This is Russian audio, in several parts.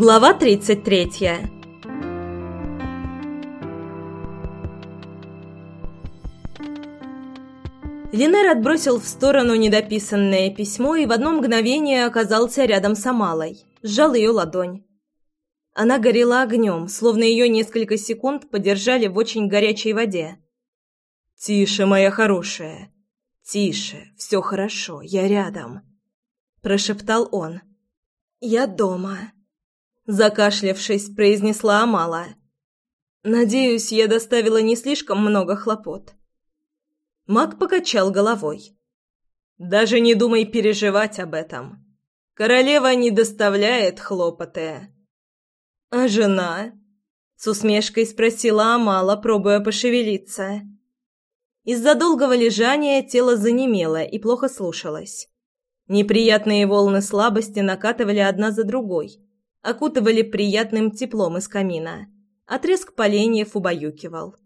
Глава 33 Линер отбросил в сторону недописанное письмо и в одно мгновение оказался рядом с Амалой, сжал ее ладонь. Она горела огнем, словно ее несколько секунд подержали в очень горячей воде. «Тише, моя хорошая, тише, все хорошо, я рядом», – прошептал он. «Я дома», закашлявшись, произнесла Амала. Надеюсь, я доставила не слишком много хлопот. Мак покачал головой. Даже не думай переживать об этом. Королева не доставляет хлопоты. А жена? С усмешкой спросила Амала, пробуя пошевелиться. Из-за долгого лежания тело занемело и плохо слушалось. Неприятные волны слабости накатывали одна за другой окутывали приятным теплом из камина, а треск поленьев убаюкивал.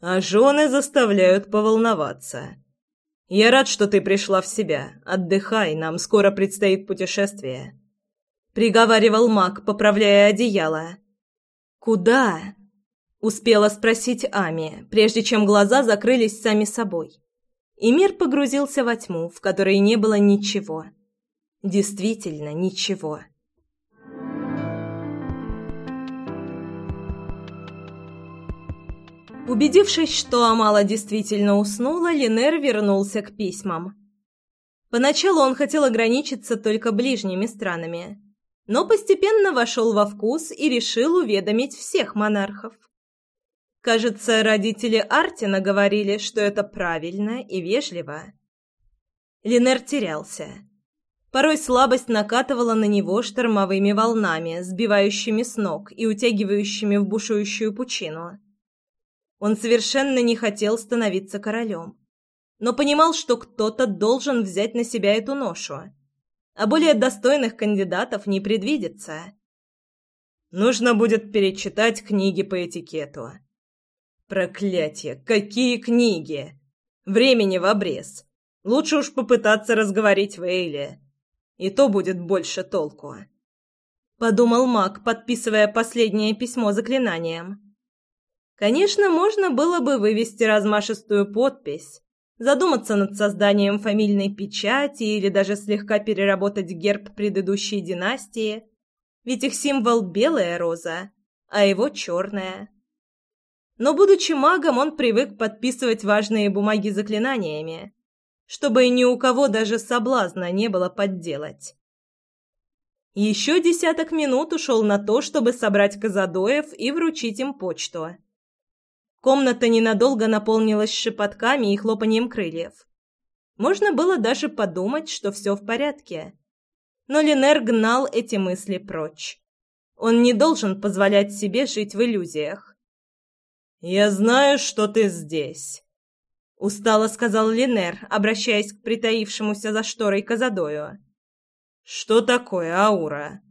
«А жены заставляют поволноваться. Я рад, что ты пришла в себя. Отдыхай, нам скоро предстоит путешествие», — приговаривал маг, поправляя одеяло. «Куда?» — успела спросить Ами, прежде чем глаза закрылись сами собой. И мир погрузился во тьму, в которой не было ничего. Действительно ничего. Убедившись, что Амала действительно уснула, Линер вернулся к письмам. Поначалу он хотел ограничиться только ближними странами, но постепенно вошел во вкус и решил уведомить всех монархов. Кажется, родители Артина говорили, что это правильно и вежливо. Линер терялся. Порой слабость накатывала на него штормовыми волнами, сбивающими с ног и утягивающими в бушующую пучину. Он совершенно не хотел становиться королем, но понимал, что кто-то должен взять на себя эту ношу, а более достойных кандидатов не предвидится. Нужно будет перечитать книги по этикету. Проклятие, какие книги! Времени в обрез. Лучше уж попытаться разговорить Вейли. И то будет больше толку. Подумал маг, подписывая последнее письмо заклинанием. Конечно, можно было бы вывести размашистую подпись, задуматься над созданием фамильной печати или даже слегка переработать герб предыдущей династии, ведь их символ белая роза, а его черная. Но, будучи магом, он привык подписывать важные бумаги заклинаниями, чтобы ни у кого даже соблазна не было подделать. Еще десяток минут ушел на то, чтобы собрать казадоев и вручить им почту. Комната ненадолго наполнилась шепотками и хлопанием крыльев. Можно было даже подумать, что все в порядке. Но Линер гнал эти мысли прочь. Он не должен позволять себе жить в иллюзиях. «Я знаю, что ты здесь», — устало сказал Линер, обращаясь к притаившемуся за шторой Казадою. «Что такое аура?»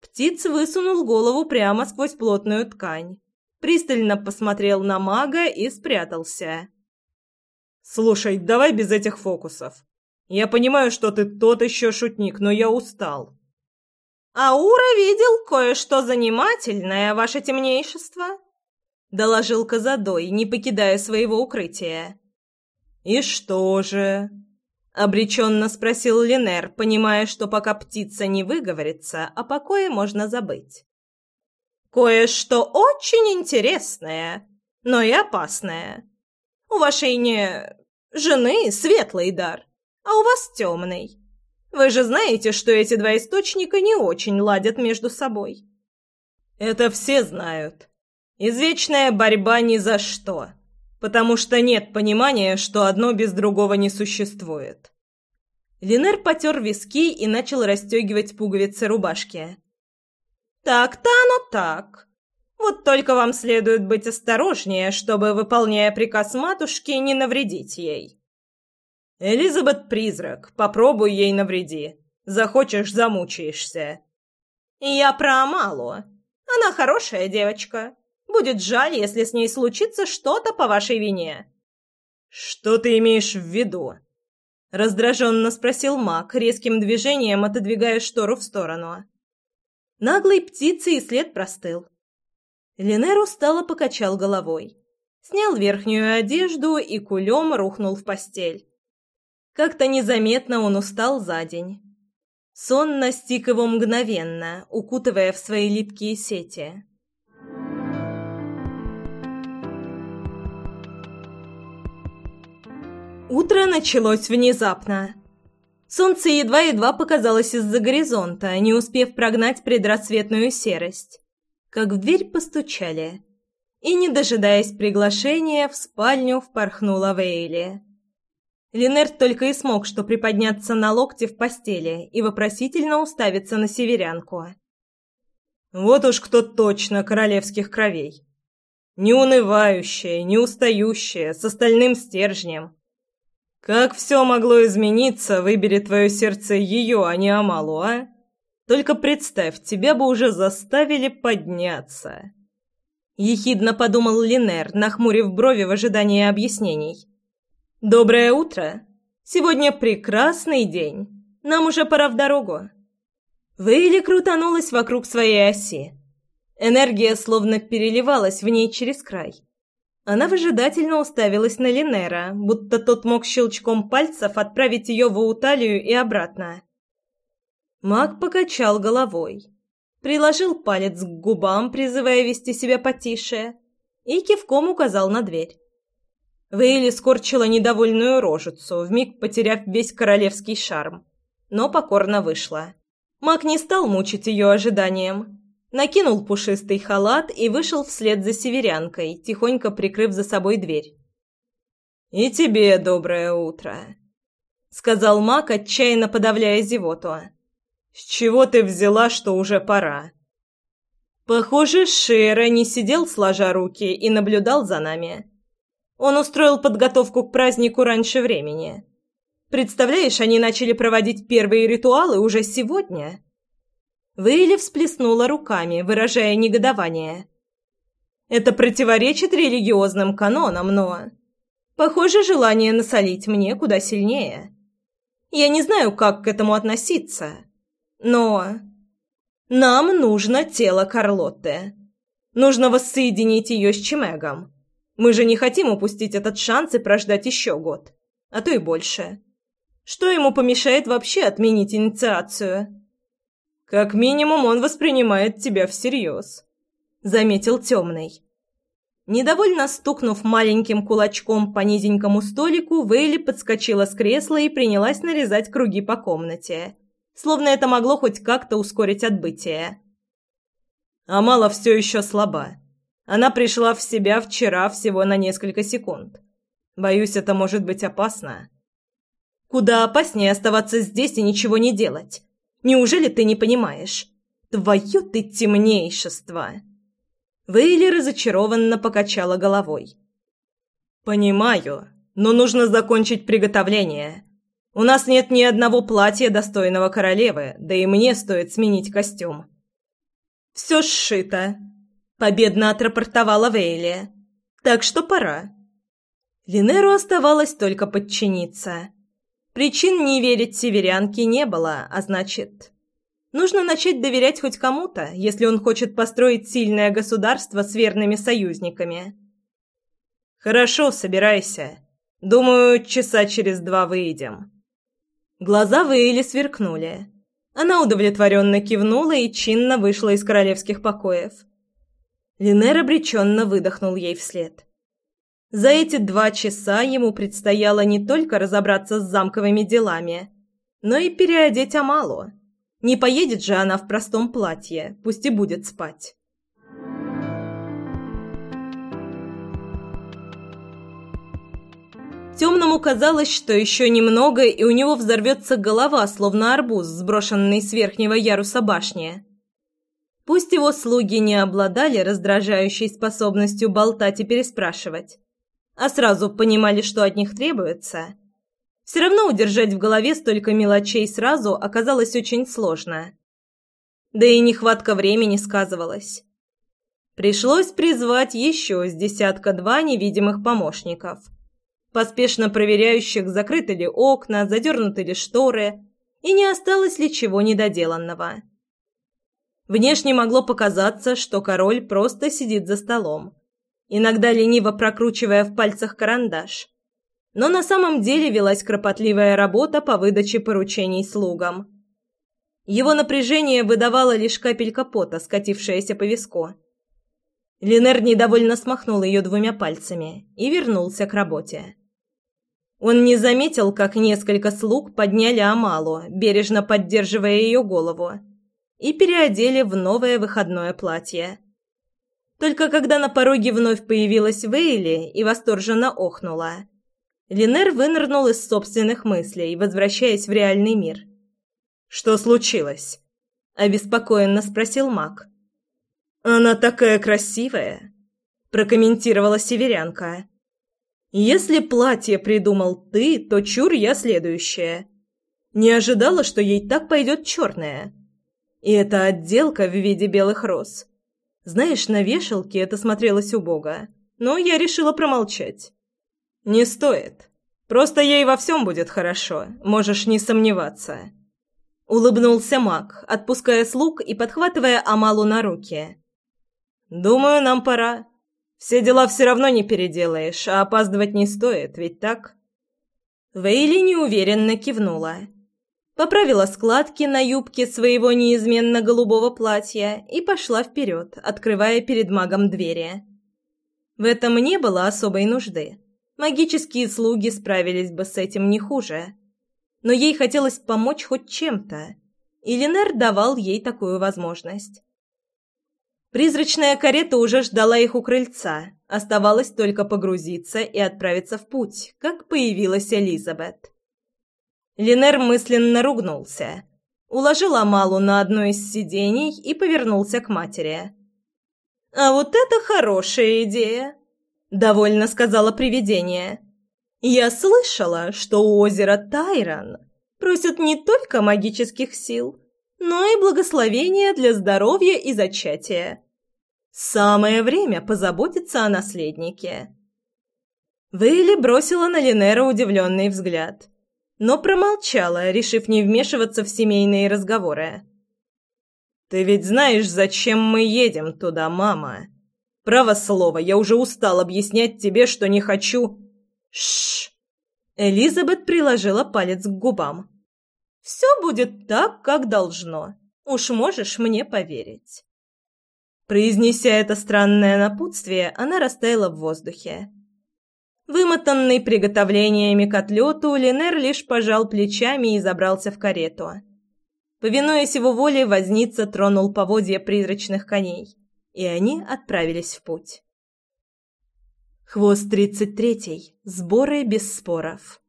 Птиц высунул голову прямо сквозь плотную ткань пристально посмотрел на мага и спрятался. «Слушай, давай без этих фокусов. Я понимаю, что ты тот еще шутник, но я устал». «Аура видел кое-что занимательное, ваше темнейшество», — доложил Казадой, не покидая своего укрытия. «И что же?» — обреченно спросил Линер, понимая, что пока птица не выговорится, о покое можно забыть. Кое-что очень интересное, но и опасное. У вашей не... жены светлый дар, а у вас темный. Вы же знаете, что эти два источника не очень ладят между собой. Это все знают. Извечная борьба ни за что, потому что нет понимания, что одно без другого не существует. Линер потер виски и начал расстегивать пуговицы рубашки. Так-то оно так. Вот только вам следует быть осторожнее, чтобы, выполняя приказ матушки, не навредить ей. Элизабет призрак, попробуй ей навреди. Захочешь, замучаешься. Я про Амалу. Она хорошая девочка. Будет жаль, если с ней случится что-то по вашей вине. Что ты имеешь в виду? Раздраженно спросил Мак, резким движением отодвигая штору в сторону. Наглой птицы и след простыл. Линер устало покачал головой. Снял верхнюю одежду и кулем рухнул в постель. Как-то незаметно он устал за день. Сон настиг его мгновенно, укутывая в свои липкие сети. Утро началось внезапно. Солнце едва-едва показалось из-за горизонта, не успев прогнать предрассветную серость. Как в дверь постучали. И, не дожидаясь приглашения, в спальню впорхнула Вейли. Линерт только и смог что приподняться на локте в постели и вопросительно уставиться на северянку. «Вот уж кто точно королевских кровей. Не унывающая, не устающая, с остальным стержнем. Как все могло измениться, выбери твое сердце ее, а не Амалу, а? Только представь, тебя бы уже заставили подняться. Ехидно подумал Линер, нахмурив брови в ожидании объяснений. «Доброе утро! Сегодня прекрасный день. Нам уже пора в дорогу». Вейли крутанулась вокруг своей оси. Энергия словно переливалась в ней через край. Она выжидательно уставилась на Линера, будто тот мог щелчком пальцев отправить ее в Ауталию и обратно. Маг покачал головой, приложил палец к губам, призывая вести себя потише, и кивком указал на дверь. Вейли скорчила недовольную рожицу, вмиг потеряв весь королевский шарм, но покорно вышла. Маг не стал мучить ее ожиданием, накинул пушистый халат и вышел вслед за северянкой, тихонько прикрыв за собой дверь. «И тебе доброе утро», — сказал маг, отчаянно подавляя зевоту. «С чего ты взяла, что уже пора?» Похоже, Шера не сидел сложа руки и наблюдал за нами. Он устроил подготовку к празднику раньше времени. Представляешь, они начали проводить первые ритуалы уже сегодня. Вейли всплеснула руками, выражая негодование. «Это противоречит религиозным канонам, но...» «Похоже, желание насолить мне куда сильнее. Я не знаю, как к этому относиться, но...» «Нам нужно тело Карлотты. Нужно воссоединить ее с Чемегом. Мы же не хотим упустить этот шанс и прождать еще год, а то и больше. Что ему помешает вообще отменить инициацию?» Как минимум он воспринимает тебя всерьез», — заметил темный. Недовольно стукнув маленьким кулачком по низенькому столику, Вейли подскочила с кресла и принялась нарезать круги по комнате, словно это могло хоть как-то ускорить отбытие. Амала все еще слаба. Она пришла в себя вчера всего на несколько секунд. Боюсь, это может быть опасно. Куда опаснее оставаться здесь и ничего не делать. Неужели ты не понимаешь? Твое ты темнейшество!» Вейли разочарованно покачала головой. «Понимаю, но нужно закончить приготовление. У нас нет ни одного платья, достойного королевы, да и мне стоит сменить костюм». «Все сшито», — победно отрапортовала Вейли. «Так что пора». Линеру оставалось только подчиниться. Причин не верить северянке не было, а значит... Нужно начать доверять хоть кому-то, если он хочет построить сильное государство с верными союзниками. «Хорошо, собирайся. Думаю, часа через два выйдем». Глаза Вейли сверкнули. Она удовлетворенно кивнула и чинно вышла из королевских покоев. Линер обреченно выдохнул ей вслед. За эти два часа ему предстояло не только разобраться с замковыми делами, но и переодеть Амалу. Не поедет же она в простом платье, пусть и будет спать. Темному казалось, что еще немного, и у него взорвется голова, словно арбуз, сброшенный с верхнего яруса башни. Пусть его слуги не обладали раздражающей способностью болтать и переспрашивать, а сразу понимали, что от них требуется, все равно удержать в голове столько мелочей сразу оказалось очень сложно. Да и нехватка времени сказывалась. Пришлось призвать еще с десятка-два невидимых помощников, поспешно проверяющих, закрыты ли окна, задернуты ли шторы и не осталось ли чего недоделанного. Внешне могло показаться, что король просто сидит за столом, иногда лениво прокручивая в пальцах карандаш. Но на самом деле велась кропотливая работа по выдаче поручений слугам. Его напряжение выдавало лишь капелька пота, скатившаяся по виску. Линер недовольно смахнул ее двумя пальцами и вернулся к работе. Он не заметил, как несколько слуг подняли Амалу, бережно поддерживая ее голову, и переодели в новое выходное платье. Только когда на пороге вновь появилась Вейли и восторженно охнула, Линер вынырнул из собственных мыслей, возвращаясь в реальный мир. «Что случилось?» – обеспокоенно спросил маг. «Она такая красивая!» – прокомментировала северянка. «Если платье придумал ты, то чур я следующее. Не ожидала, что ей так пойдет черное. И это отделка в виде белых роз. Знаешь, на вешалке это смотрелось убого, но я решила промолчать». «Не стоит. Просто ей во всем будет хорошо, можешь не сомневаться». Улыбнулся маг, отпуская слуг и подхватывая Амалу на руки. «Думаю, нам пора. Все дела все равно не переделаешь, а опаздывать не стоит, ведь так?» Вейли неуверенно кивнула. Поправила складки на юбке своего неизменно голубого платья и пошла вперед, открывая перед магом двери. В этом не было особой нужды. Магические слуги справились бы с этим не хуже. Но ей хотелось помочь хоть чем-то, и Линер давал ей такую возможность. Призрачная карета уже ждала их у крыльца. Оставалось только погрузиться и отправиться в путь, как появилась Элизабет. Линер мысленно ругнулся, уложил Амалу на одно из сидений и повернулся к матери. «А вот это хорошая идея!» — довольно сказала привидение. «Я слышала, что у озера Тайрон просят не только магических сил, но и благословения для здоровья и зачатия. Самое время позаботиться о наследнике. Вейли бросила на Линера удивленный взгляд, но промолчала, решив не вмешиваться в семейные разговоры. «Ты ведь знаешь, зачем мы едем туда, мама? Право слово, я уже устал объяснять тебе, что не хочу...» Шш. Элизабет приложила палец к губам. «Все будет так, как должно. Уж можешь мне поверить». Произнеся это странное напутствие, она растаяла в воздухе. Вымотанный приготовлениями к отлету, Линер лишь пожал плечами и забрался в карету. Повинуясь его воле, возница тронул поводья призрачных коней, и они отправились в путь. Хвост тридцать третий. Сборы без споров.